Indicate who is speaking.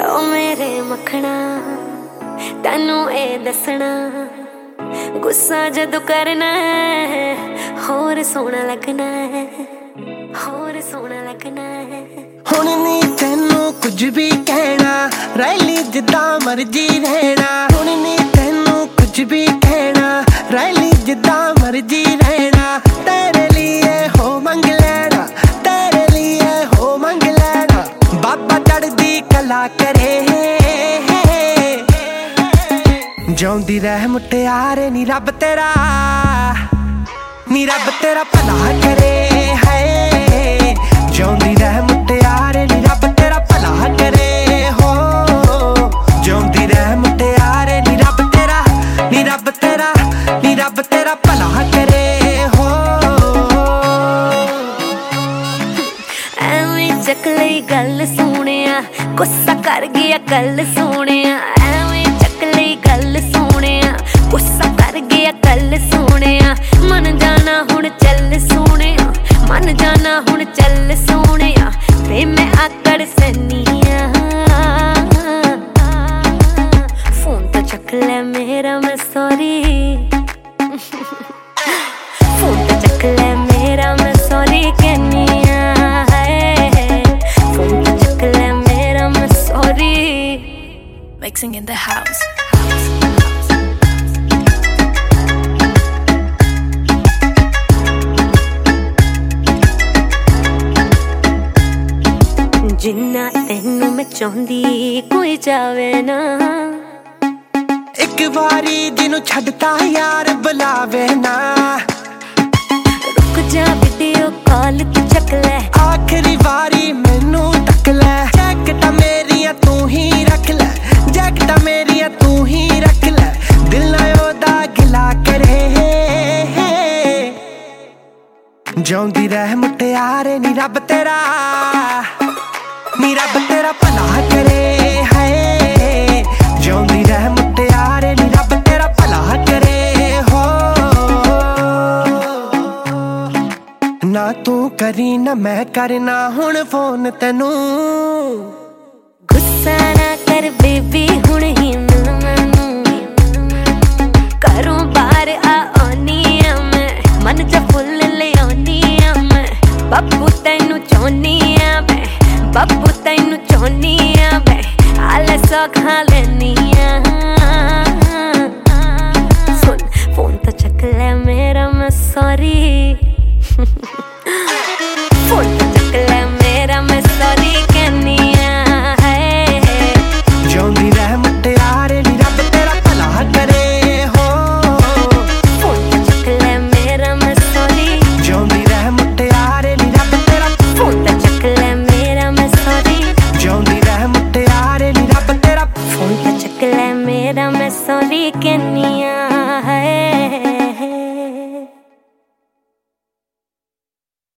Speaker 1: ਓ ਮੇਰੇ ਮੱਖਣਾ, ਤੈਨੂੰ ਇਹ ਦੱਸਣਾ। ਗੁੱਸਾ ਜਦੋਂ ਕਰਨਾ ਹੈ, ਹੋਰ ਸੋਹਣਾ ਲੱਗਣਾ ਹੈ, ਹੋਰ ਸੋਹਣਾ ਲੱਗਣਾ ਹੈ।
Speaker 2: ਹੁਣ ਨਹੀਂ ਤੈਨੂੰ ਕੁਝ ਵੀ ਕਹਿਣਾ, ਰੈਲੀ ਜਿੱਦਾਂ ਮਰਜ਼ੀ ਰਹਿਣਾ। ਜਿਉਂਦੀ ਰਹਿ ਮੁਟਿਆਰੇ, ਨੀ ਰੱਬ ਤੇਰਾ, ਨੀ ਰੱਬ ਤੇਰਾ ਭਲਾ ਕਰੇ ਹੈ ਜਿਉਂਦੀ ਰਹਿ ਮੁਟਿਆਰੇ, ਨੀ ਰੱਬ ਤੇਰਾ ਭਲਾ ਕਰੇ, ਹੋ। ਜਿਉਂਦੀ ਰਹਿ ਮੁਟਿਆਰੇ, ਨੀ ਰੱਬ ਤੇਰਾ, ਨੀ ਰੱਬ ਤੇਰਾ, ਨੀ ਰੱਬ ਤੇਰਾ ਭਲਾ ਕਰੇ, ਹੋ।
Speaker 1: ਐਵੇਂ ਚੱਕ ਲਈ ਗੱਲ ਸੋਹਣਿਆ, ਗੁੱਸਾ ਕਰ ਗਿਆ ਗੱਲ ਸੋਹਣਿਆ। ਗੱਲ ਸੋਹਣਿਆ, ਗੁੱਸਾ ਕਰ ਗਿਆ ਕੱਲ ਸੋਹਣਿਆ। ਮਨ ਜਾਣਾ ਹੁਣ ਚੱਲ ਸੋਹਣਿਆ, ਮਨ ਜਾਣਾ ਹੁਣ ਚੱਲ ਸੋਹਣਿਆ। ਵੇ ਮੈਂ ਆਕੜ ਸਨੀਆ ਫੋਨ ਤਾਂ ਚੱਕ ਲੈ ਮੇਰਾ, ਮੈਂ ਸੌਰੀ ਫੋਨ ਤਾਂ ਚੱਕ ਲੈ ਮੇਰਾ, ਮੈਂ ਸੌਰੀ ਕਹਿੰਨੀਆ। ਹੈ ਫੋਨ ਤਾਂ ਚੱਕ ਲੈ ਮੇਰਾ, ਮੈਂ sorry
Speaker 3: Mixing in the house.
Speaker 1: ਜਿੰਨਾ ਤੈਨੂੰ ਮੈਂ ਚਾਹੁੰਦੀ ਕੋਈ ਜਾਵੇ ਨਾ।
Speaker 2: ਇੱਕ ਵਾਰੀ ਜਿਹਨੂੰ ਛੱਡਤਾ ਯਾਰ ਬੁਲਾਵੇ ਨਾ।
Speaker 1: ਰੁਕ ਜਾ ਵੀਡੀਓ ਕਾਲ ਤੇ ਚੱਕ ਲੈ।
Speaker 2: ਆਖਰੀ ਵਾਰੀ ਮੈਨੂੰ ਤੱਕ ਲੈ। ਜੈਕਟਾਂ ਮੇਰੀਆਂ ਤੂੰ ਹੀ ਰੱਖ ਲੈ। ਜੈਕਟਾਂ ਮੇਰੀਆਂ ਤੂੰ ਹੀ ਰੱਖ ਲੈ। ਦਿਲ ਨਾ ਉਹਦਾ ਗਿਲਾ ਕਰੇ ਜਿਉਂਦੀ ਰਹਿ ਮੁਟਿਆਰੇ ਨੀ ਰੱਬ ਤੇਰਾ। ਨੀ ਰੱਬ ਤੇਰਾ ਭਲਾ ਕਰੇ ਹੈ ਜਿਉਂਦੀ ਰਹਿ ਮੁਟਿਆਰੇ ਨੀ ਰੱਬ ਤੇਰਾ ਭਲਾ ਕਰੇ, ਹੋ। ਨਾ ਤੂੰ ਕਰੀ, ਨਾ ਮੈਂ ਕਰਨਾ, ਹੁਣ ਫੋਨ ਤੈਨੂੰ।
Speaker 1: ਗੁੱਸਾ ਨਾ ਕਰ ਬੇਬੀ, ਹੁਣ ਹੀ ਮਿਲ ਮੈਨੂੰ। ਕਰੂੰ ਬਾਹਰ ਆ ਆਉਣੀ ਆ ਮੈਂ, ਮਨ ਚ ਫੁੱਲ ਲਿਆਉਣੀ ਆ ਮੈਂ। ਬੱਬੂ ਤੈਨੂੰ ਚਾਹੁੰਨੀ ਬੱਬੂ ਤੈਨੂੰ ਚਾਹੁੰਨੀ ਆ ਮੈਂ ਆਲੇ ਸੋਖਾ ਲੈਨੀ ਆ ਸੁਣ ਫੋਨ ਤਾਂ ਚੱਕ ਲੈ ਮੇਰਾ, ਮੈਂ ਸੌਰੀ
Speaker 2: ਤੇਰਾ
Speaker 1: ਫੋਨ